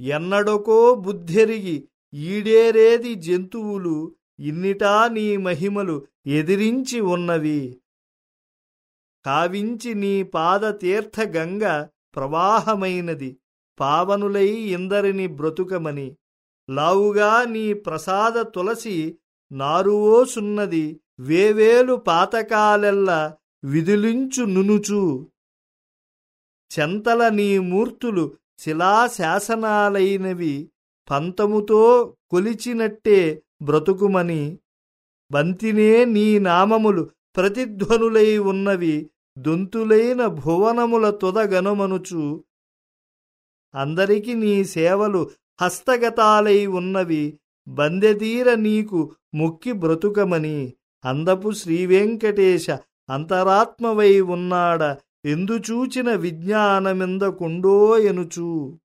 ఎన్నడకో బుద్ధెరిగి ఈడేరేది జంతువులు ఇన్నిటా నీ మహిమలు ఎదిరించి ఉన్నవి. కావించి నీ పాద తీర్థ గంగ ప్రవాహమైనది. పావనులై ఇందరిని బ్రతుకమని. లావుగా నీ ప్రసాద తులసి నారువోసున్నది వేవేలు పాతకాలెల్ల విదిలించు నునుచు. చెంతల నీ మూర్తులు శిలాశాసనాలైనవి పంతముతో కొలిచినట్టే బ్రతుకుమని బంతినే నీ నామములు ప్రతిధ్వనులై ఉన్నవి దొంతులైన భువనముల తుదగనుమనుచు అందరికి నీ సేవలు హస్తగతాలై ఉన్నవి బందెదీర నీకు మొక్కి బ్రతుకమని అందపు శ్రీవెంకటేశ అంతరాత్మవై ఉన్నాడ ఎందుచూచిన విజ్ఞానమిందకుండో ఎనుచూ.